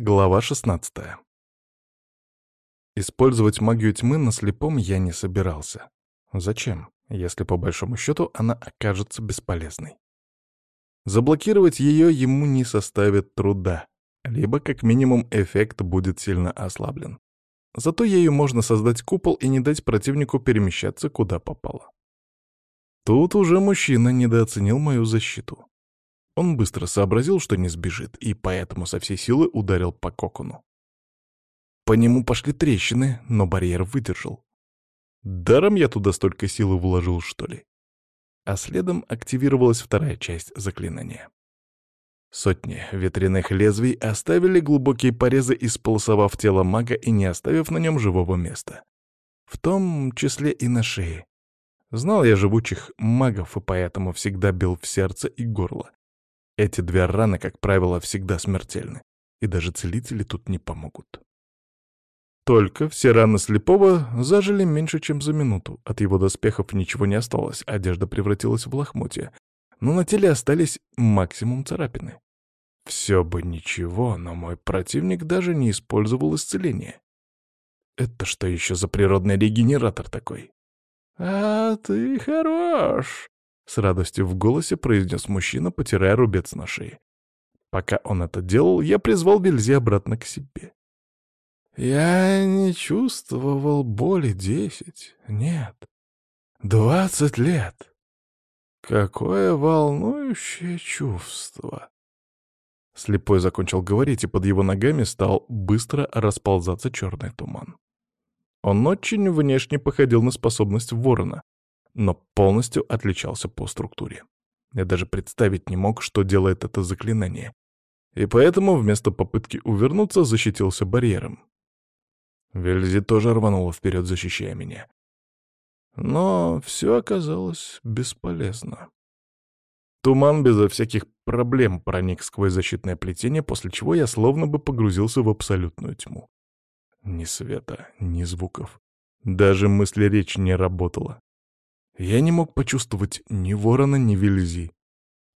Глава 16 Использовать магию тьмы на слепом я не собирался. Зачем, если по большому счету она окажется бесполезной? Заблокировать ее ему не составит труда, либо как минимум эффект будет сильно ослаблен. Зато ею можно создать купол и не дать противнику перемещаться куда попало. Тут уже мужчина недооценил мою защиту. Он быстро сообразил, что не сбежит, и поэтому со всей силы ударил по кокону. По нему пошли трещины, но барьер выдержал. Даром я туда столько силы вложил, что ли? А следом активировалась вторая часть заклинания. Сотни ветряных лезвий оставили глубокие порезы, исполосовав тело мага и не оставив на нем живого места. В том числе и на шее. Знал я живучих магов, и поэтому всегда бил в сердце и горло, эти две раны, как правило, всегда смертельны, и даже целители тут не помогут. Только все раны слепого зажили меньше, чем за минуту. От его доспехов ничего не осталось, одежда превратилась в лохмотья. Но на теле остались максимум царапины. Все бы ничего, но мой противник даже не использовал исцеление. Это что еще за природный регенератор такой? «А ты хорош!» — с радостью в голосе произнес мужчина, потирая рубец на шее. Пока он это делал, я призвал Бельзи обратно к себе. Я не чувствовал боли десять, нет, двадцать лет. Какое волнующее чувство. Слепой закончил говорить, и под его ногами стал быстро расползаться черный туман. Он очень внешне походил на способность ворона, но полностью отличался по структуре. Я даже представить не мог, что делает это заклинание. И поэтому вместо попытки увернуться защитился барьером. Вельзи тоже рванула вперед, защищая меня. Но все оказалось бесполезно. Туман безо всяких проблем проник сквозь защитное плетение, после чего я словно бы погрузился в абсолютную тьму. Ни света, ни звуков. Даже мысли речь не работала. Я не мог почувствовать ни ворона, ни вельзи.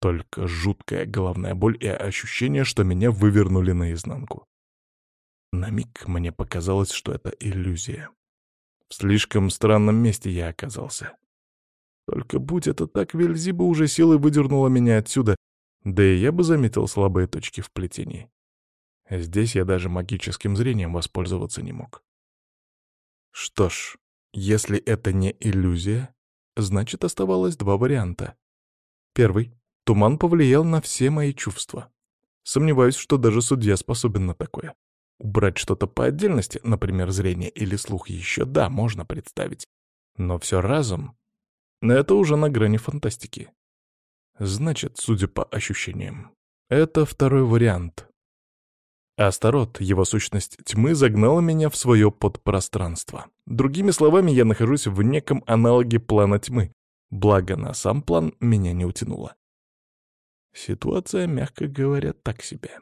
Только жуткая головная боль и ощущение, что меня вывернули наизнанку. На миг мне показалось, что это иллюзия. В слишком странном месте я оказался. Только будь это так, Вельзи бы уже силой выдернула меня отсюда, да и я бы заметил слабые точки в плетении. Здесь я даже магическим зрением воспользоваться не мог. Что ж, если это не иллюзия, Значит, оставалось два варианта. Первый. Туман повлиял на все мои чувства. Сомневаюсь, что даже судья способен на такое. Убрать что-то по отдельности, например, зрение или слух, еще да, можно представить. Но все разом — это уже на грани фантастики. Значит, судя по ощущениям, это второй вариант. Астарот, его сущность тьмы, загнала меня в свое подпространство. Другими словами, я нахожусь в неком аналоге плана тьмы, благо на сам план меня не утянуло. Ситуация, мягко говоря, так себе.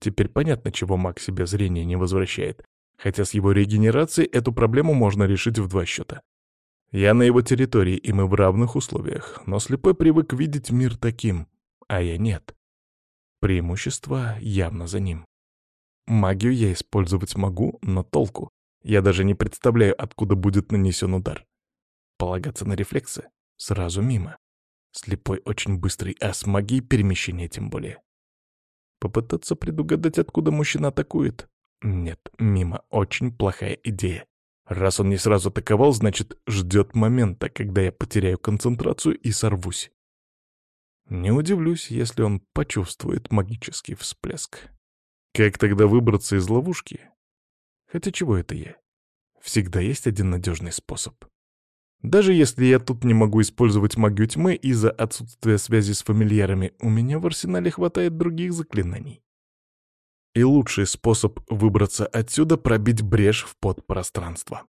Теперь понятно, чего маг себе зрение не возвращает, хотя с его регенерацией эту проблему можно решить в два счета. Я на его территории, и мы в равных условиях, но слепой привык видеть мир таким, а я нет. Преимущество явно за ним. Магию я использовать могу, но толку. Я даже не представляю, откуда будет нанесен удар. Полагаться на рефлексы? Сразу мимо. Слепой очень быстрый, а с магией перемещения тем более. Попытаться предугадать, откуда мужчина атакует? Нет, мимо. Очень плохая идея. Раз он не сразу атаковал, значит, ждет момента, когда я потеряю концентрацию и сорвусь. Не удивлюсь, если он почувствует магический всплеск. Как тогда выбраться из ловушки? Хотя чего это я? Всегда есть один надежный способ. Даже если я тут не могу использовать магию тьмы из-за отсутствия связи с фамильярами, у меня в арсенале хватает других заклинаний. И лучший способ выбраться отсюда — пробить брешь в подпространство.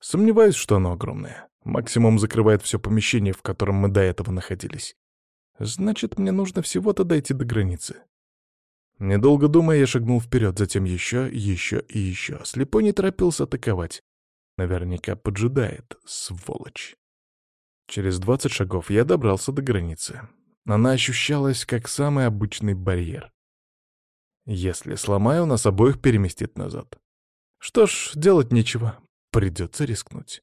Сомневаюсь, что оно огромное. Максимум закрывает все помещение, в котором мы до этого находились. Значит, мне нужно всего-то дойти до границы. Недолго думая, я шагнул вперед, затем еще, еще и еще. Слепой не торопился атаковать. Наверняка поджидает, сволочь. Через двадцать шагов я добрался до границы. Она ощущалась как самый обычный барьер. Если сломаю, нас обоих переместит назад. Что ж, делать нечего. Придется рискнуть.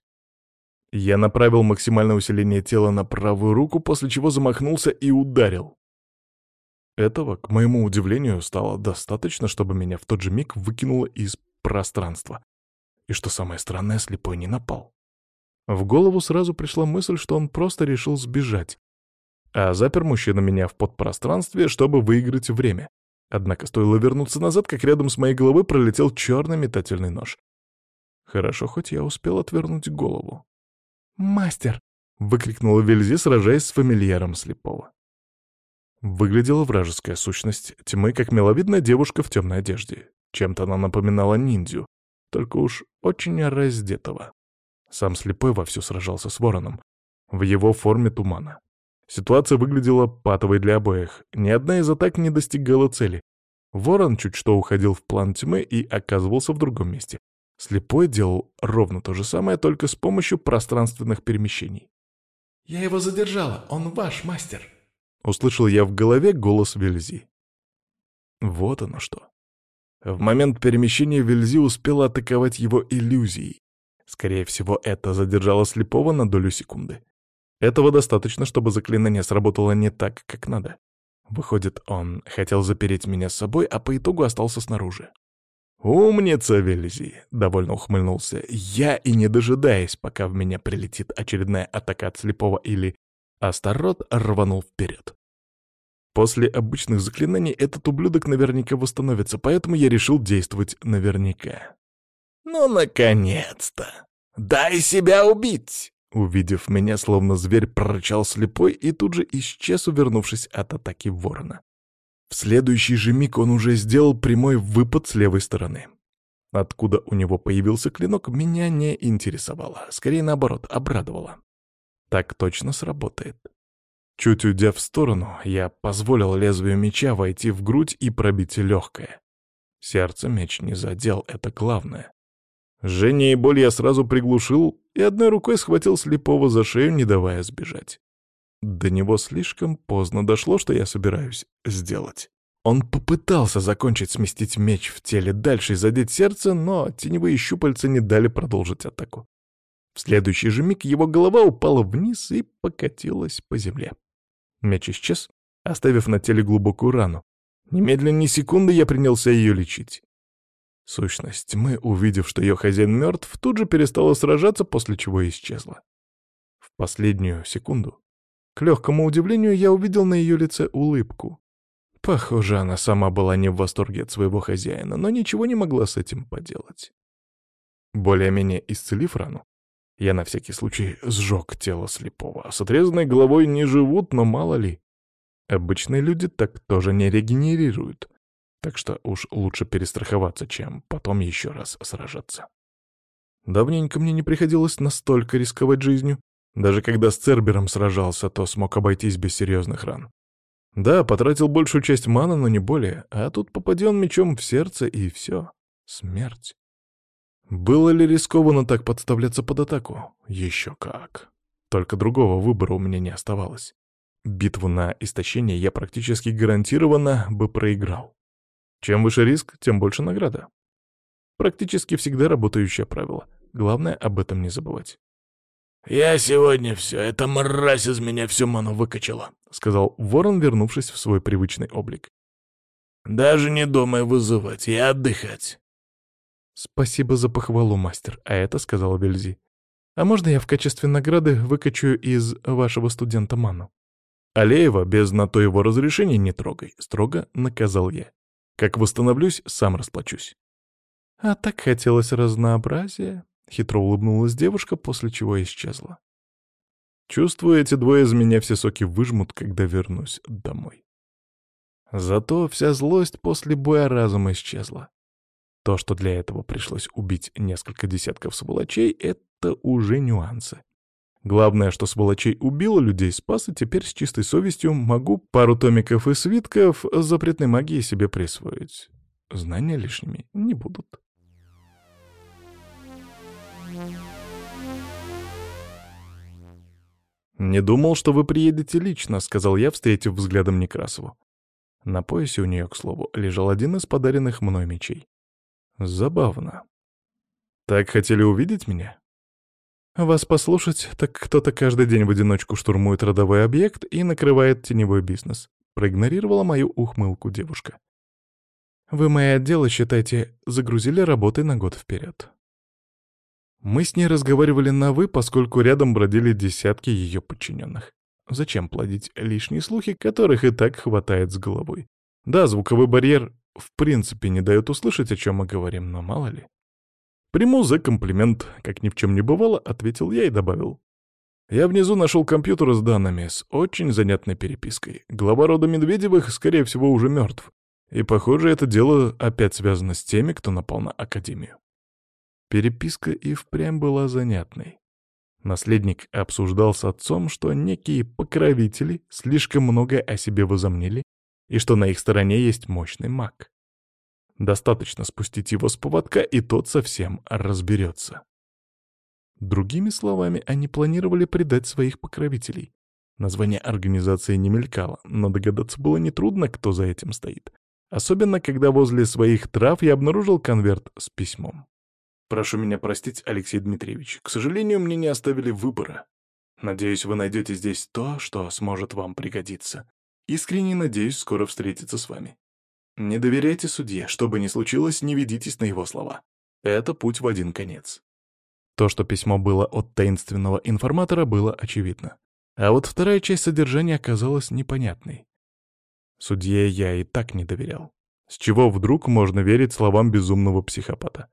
Я направил максимальное усиление тела на правую руку, после чего замахнулся и ударил. Этого, к моему удивлению, стало достаточно, чтобы меня в тот же миг выкинуло из пространства. И что самое странное, слепой не напал. В голову сразу пришла мысль, что он просто решил сбежать. А запер мужчина меня в подпространстве, чтобы выиграть время. Однако стоило вернуться назад, как рядом с моей головой пролетел черный метательный нож. Хорошо, хоть я успел отвернуть голову. «Мастер!» — выкрикнула Вельзи, сражаясь с фамильяром слепого. Выглядела вражеская сущность тьмы, как миловидная девушка в темной одежде. Чем-то она напоминала ниндзю, только уж очень раздетого. Сам слепой вовсю сражался с вороном, в его форме тумана. Ситуация выглядела патовой для обоих. Ни одна из атак не достигала цели. Ворон чуть что уходил в план тьмы и оказывался в другом месте. Слепой делал ровно то же самое, только с помощью пространственных перемещений. «Я его задержала, он ваш мастер!» Услышал я в голове голос Вельзи. Вот оно что. В момент перемещения Вельзи успела атаковать его иллюзией. Скорее всего, это задержало слепого на долю секунды. Этого достаточно, чтобы заклинание сработало не так, как надо. Выходит, он хотел запереть меня с собой, а по итогу остался снаружи. «Умница, Вельзи!» — довольно ухмыльнулся. Я и не дожидаясь, пока в меня прилетит очередная атака от слепого или Астарот рванул вперед. После обычных заклинаний этот ублюдок наверняка восстановится, поэтому я решил действовать наверняка. «Ну, наконец-то! Дай себя убить!» Увидев меня, словно зверь прорычал слепой и тут же исчез, увернувшись от атаки ворона. В следующий же миг он уже сделал прямой выпад с левой стороны. Откуда у него появился клинок, меня не интересовало. Скорее, наоборот, обрадовало. Так точно сработает. Чуть уйдя в сторону, я позволил лезвию меча войти в грудь и пробить легкое. Сердце меч не задел, это главное. Жжение и боль я сразу приглушил и одной рукой схватил слепого за шею, не давая сбежать. До него слишком поздно дошло, что я собираюсь сделать. Он попытался закончить сместить меч в теле дальше и задеть сердце, но теневые щупальца не дали продолжить атаку. В следующий же миг его голова упала вниз и покатилась по земле. Меч исчез, оставив на теле глубокую рану. Немедленно ни секунды я принялся ее лечить. Сущность мы, увидев, что ее хозяин мертв, тут же перестала сражаться, после чего исчезла. В последнюю секунду, к легкому удивлению, я увидел на ее лице улыбку. Похоже, она сама была не в восторге от своего хозяина, но ничего не могла с этим поделать. Более-менее исцелив рану, я на всякий случай сжег тело слепого. С отрезанной головой не живут, но мало ли. Обычные люди так тоже не регенерируют. Так что уж лучше перестраховаться, чем потом еще раз сражаться. Давненько мне не приходилось настолько рисковать жизнью. Даже когда с Цербером сражался, то смог обойтись без серьезных ран. Да, потратил большую часть маны, но не более, а тут попаден мечом в сердце, и все. Смерть. Было ли рискованно так подставляться под атаку? Еще как. Только другого выбора у меня не оставалось. Битву на истощение я практически гарантированно бы проиграл. Чем выше риск, тем больше награда. Практически всегда работающее правило. Главное об этом не забывать. «Я сегодня все, эта мразь из меня всю ману выкачала», — сказал ворон, вернувшись в свой привычный облик. «Даже не думай вызывать и отдыхать. «Спасибо за похвалу, мастер, а это сказала Вельзи. А можно я в качестве награды выкачу из вашего студента ману?» «Алеева без на то его разрешения не трогай», — строго наказал я. «Как восстановлюсь, сам расплачусь». «А так хотелось разнообразия», — хитро улыбнулась девушка, после чего исчезла. Чувствую, эти двое из меня все соки выжмут, когда вернусь домой. Зато вся злость после боя разом исчезла. То, что для этого пришлось убить несколько десятков сволочей, это уже нюансы. Главное, что сволочей убило, людей спас, и теперь с чистой совестью могу пару томиков и свитков запретной магии себе присвоить. Знания лишними не будут. «Не думал, что вы приедете лично», — сказал я, встретив взглядом Некрасову. На поясе у нее, к слову, лежал один из подаренных мной мечей. Забавно. Так хотели увидеть меня? Вас послушать, так кто-то каждый день в одиночку штурмует родовой объект и накрывает теневой бизнес. Проигнорировала мою ухмылку девушка. Вы мои отделы, считайте, загрузили работой на год вперед. Мы с ней разговаривали на «вы», поскольку рядом бродили десятки ее подчиненных. Зачем плодить лишние слухи, которых и так хватает с головой? Да, звуковой барьер в принципе не дает услышать, о чем мы говорим, но мало ли. «Приму за комплимент», как ни в чем не бывало, ответил я и добавил. Я внизу нашел компьютер с данными, с очень занятной перепиской. Глава рода Медведевых, скорее всего, уже мертв. И, похоже, это дело опять связано с теми, кто напал на Академию. Переписка и впрямь была занятной. Наследник обсуждал с отцом, что некие покровители слишком много о себе возомнили и что на их стороне есть мощный маг. Достаточно спустить его с поводка, и тот совсем разберется. Другими словами, они планировали предать своих покровителей. Название организации не мелькало, но догадаться было нетрудно, кто за этим стоит. Особенно, когда возле своих трав я обнаружил конверт с письмом. Прошу меня простить, Алексей Дмитриевич. К сожалению, мне не оставили выбора. Надеюсь, вы найдете здесь то, что сможет вам пригодиться. Искренне надеюсь скоро встретиться с вами. Не доверяйте судье, что бы ни случилось, не ведитесь на его слова. Это путь в один конец. То, что письмо было от таинственного информатора, было очевидно. А вот вторая часть содержания оказалась непонятной. Судье я и так не доверял. С чего вдруг можно верить словам безумного психопата?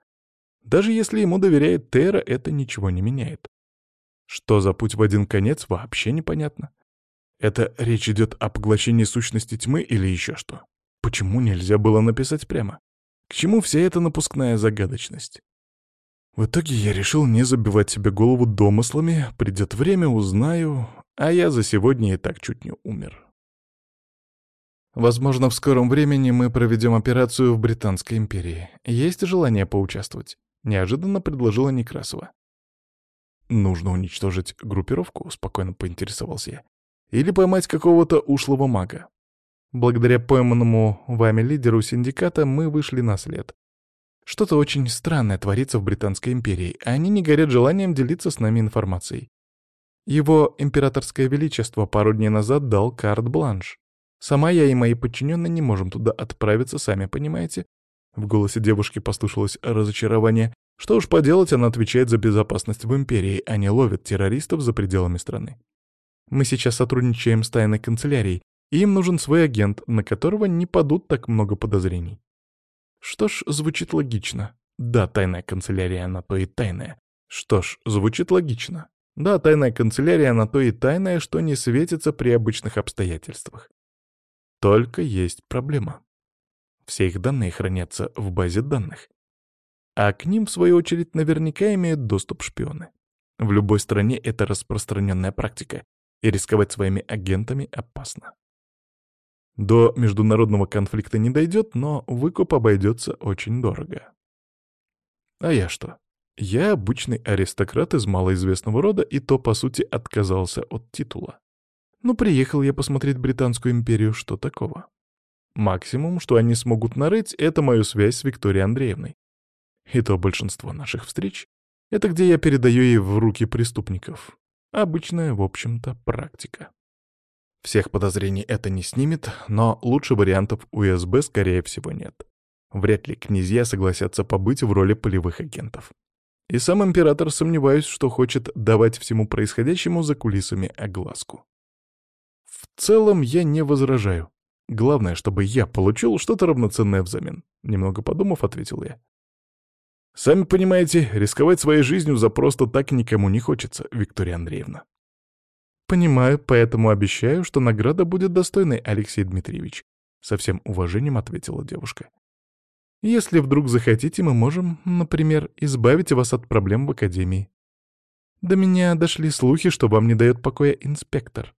Даже если ему доверяет Тера, это ничего не меняет. Что за путь в один конец, вообще непонятно. Это речь идет о поглощении сущности тьмы или еще что? Почему нельзя было написать прямо? К чему вся эта напускная загадочность? В итоге я решил не забивать себе голову домыслами, придет время, узнаю, а я за сегодня и так чуть не умер. Возможно, в скором времени мы проведем операцию в Британской империи. Есть желание поучаствовать? Неожиданно предложила Некрасова. «Нужно уничтожить группировку», — спокойно поинтересовался я. «Или поймать какого-то ушлого мага. Благодаря пойманному вами лидеру синдиката мы вышли на след. Что-то очень странное творится в Британской империи, а они не горят желанием делиться с нами информацией. Его императорское величество пару дней назад дал карт-бланш. Сама я и мои подчиненные не можем туда отправиться, сами понимаете. В голосе девушки послышалось разочарование. Что уж поделать, она отвечает за безопасность в Империи, а не ловит террористов за пределами страны. Мы сейчас сотрудничаем с тайной канцелярией, и им нужен свой агент, на которого не падут так много подозрений. Что ж, звучит логично. Да, тайная канцелярия, на то и тайная. Что ж, звучит логично. Да, тайная канцелярия, на то и тайная, что не светится при обычных обстоятельствах. Только есть проблема. Все их данные хранятся в базе данных. А к ним, в свою очередь, наверняка имеют доступ шпионы. В любой стране это распространенная практика, и рисковать своими агентами опасно. До международного конфликта не дойдет, но выкуп обойдется очень дорого. А я что? Я обычный аристократ из малоизвестного рода, и то, по сути, отказался от титула. Ну, приехал я посмотреть Британскую империю, что такого? Максимум, что они смогут нарыть, это мою связь с Викторией Андреевной. И то большинство наших встреч — это где я передаю ей в руки преступников. Обычная, в общем-то, практика. Всех подозрений это не снимет, но лучше вариантов УСБ, скорее всего, нет. Вряд ли князья согласятся побыть в роли полевых агентов. И сам император сомневаюсь, что хочет давать всему происходящему за кулисами огласку. В целом я не возражаю. Главное, чтобы я получил что-то равноценное взамен. Немного подумав, ответил я. Сами понимаете, рисковать своей жизнью за просто так никому не хочется, Виктория Андреевна. Понимаю, поэтому обещаю, что награда будет достойной, Алексей Дмитриевич. Со всем уважением ответила девушка. Если вдруг захотите, мы можем, например, избавить вас от проблем в академии. До меня дошли слухи, что вам не дает покоя инспектор.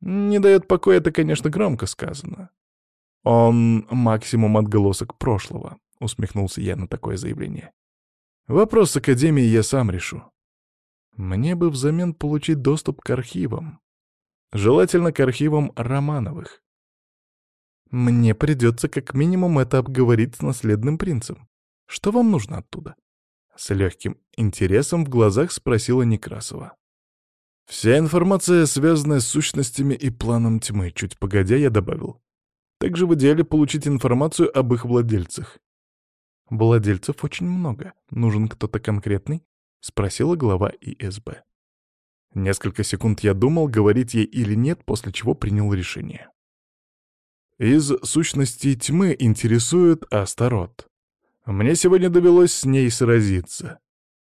Не дает покоя, это, конечно, громко сказано. Он максимум отголосок прошлого, усмехнулся я на такое заявление. Вопрос с Академией я сам решу. Мне бы взамен получить доступ к архивам. Желательно к архивам Романовых. Мне придется как минимум это обговорить с наследным принцем. Что вам нужно оттуда? С легким интересом в глазах спросила Некрасова. Вся информация, связанная с сущностями и планом тьмы, чуть погодя, я добавил. Также в идеале получить информацию об их владельцах. Владельцев очень много. Нужен кто-то конкретный? Спросила глава ИСБ. Несколько секунд я думал, говорить ей или нет, после чего принял решение. Из сущности тьмы интересует Астарот. Мне сегодня довелось с ней сразиться.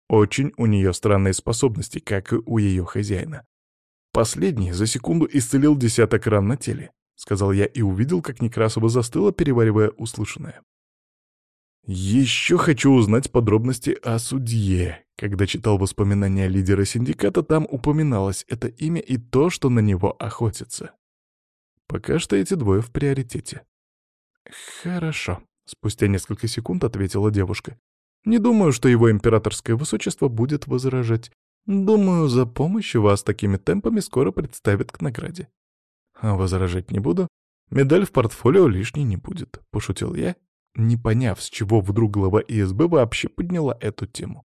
Очень у нее странные способности, как и у ее хозяина. Последний за секунду исцелил десяток ран на теле, — сказал я и увидел, как Некрасова застыла, переваривая услышанное. Еще хочу узнать подробности о судье. Когда читал воспоминания лидера синдиката, там упоминалось это имя и то, что на него охотятся. Пока что эти двое в приоритете. «Хорошо», — спустя несколько секунд ответила девушка. «Не думаю, что его императорское высочество будет возражать. Думаю, за помощь вас такими темпами скоро представят к награде». А возражать не буду. Медаль в портфолио лишней не будет, — пошутил я не поняв, с чего вдруг глава ИСБ вообще подняла эту тему.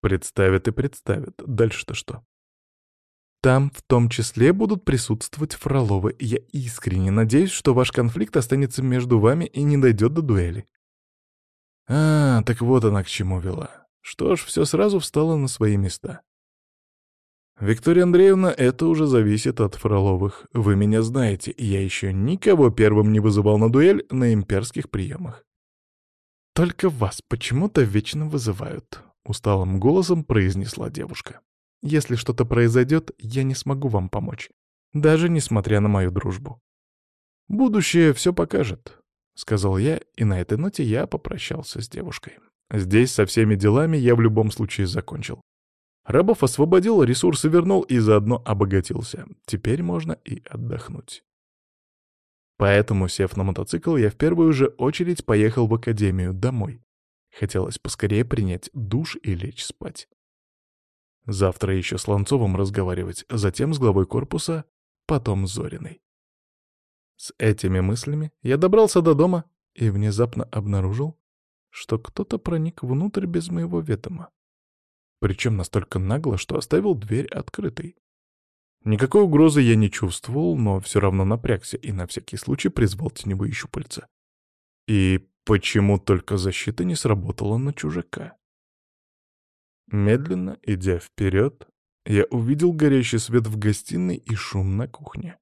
Представят и представят. Дальше-то что? Там в том числе будут присутствовать Фроловы. Я искренне надеюсь, что ваш конфликт останется между вами и не дойдет до дуэли. А, так вот она к чему вела. Что ж, все сразу встало на свои места. «Виктория Андреевна, это уже зависит от Фроловых. Вы меня знаете, я еще никого первым не вызывал на дуэль на имперских приемах. «Только вас почему-то вечно вызывают», — усталым голосом произнесла девушка. «Если что-то произойдет, я не смогу вам помочь, даже несмотря на мою дружбу». «Будущее все покажет», — сказал я, и на этой ноте я попрощался с девушкой. Здесь со всеми делами я в любом случае закончил. Рабов освободил, ресурсы вернул и заодно обогатился. Теперь можно и отдохнуть. Поэтому, сев на мотоцикл, я в первую же очередь поехал в академию, домой. Хотелось поскорее принять душ и лечь спать. Завтра еще с Ланцовым разговаривать, затем с главой корпуса, потом с Зориной. С этими мыслями я добрался до дома и внезапно обнаружил, что кто-то проник внутрь без моего ведома. Причем настолько нагло, что оставил дверь открытой. Никакой угрозы я не чувствовал, но все равно напрягся и на всякий случай призвал теневые щупальца. И почему только защита не сработала на чужака? Медленно, идя вперед, я увидел горящий свет в гостиной и шум на кухне.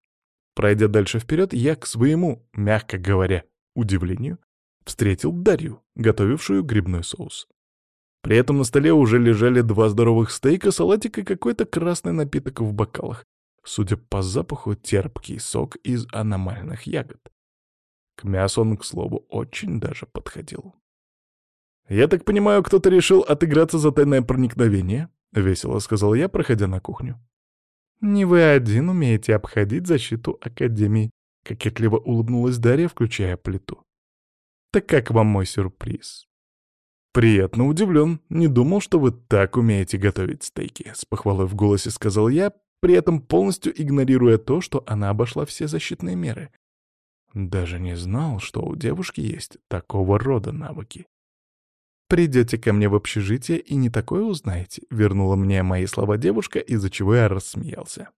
Пройдя дальше вперед, я к своему, мягко говоря, удивлению, встретил Дарью, готовившую грибной соус. При этом на столе уже лежали два здоровых стейка, салатик и какой-то красный напиток в бокалах. Судя по запаху, терпкий сок из аномальных ягод. К мясу он, к слову, очень даже подходил. «Я так понимаю, кто-то решил отыграться за тайное проникновение?» — весело сказал я, проходя на кухню. «Не вы один умеете обходить защиту Академии», — кокетливо улыбнулась Дарья, включая плиту. «Так как вам мой сюрприз?» «Приятно удивлен. Не думал, что вы так умеете готовить стейки», — с похвалой в голосе сказал я, при этом полностью игнорируя то, что она обошла все защитные меры. Даже не знал, что у девушки есть такого рода навыки. «Придете ко мне в общежитие и не такое узнаете», — вернула мне мои слова девушка, из-за чего я рассмеялся.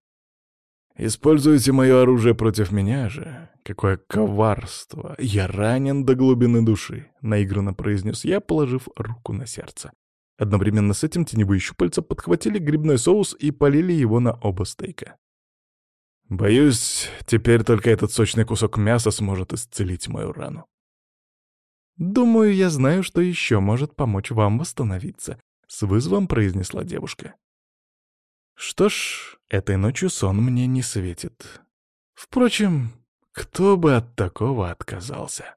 «Используете мое оружие против меня же? Какое коварство! Я ранен до глубины души», — наигранно произнес я, положив руку на сердце. Одновременно с этим теневые щупальца подхватили грибной соус и полили его на оба стейка. Боюсь, теперь только этот сочный кусок мяса сможет исцелить мою рану. «Думаю, я знаю, что еще может помочь вам восстановиться», — с вызовом произнесла девушка. «Что ж, этой ночью сон мне не светит. Впрочем, кто бы от такого отказался?»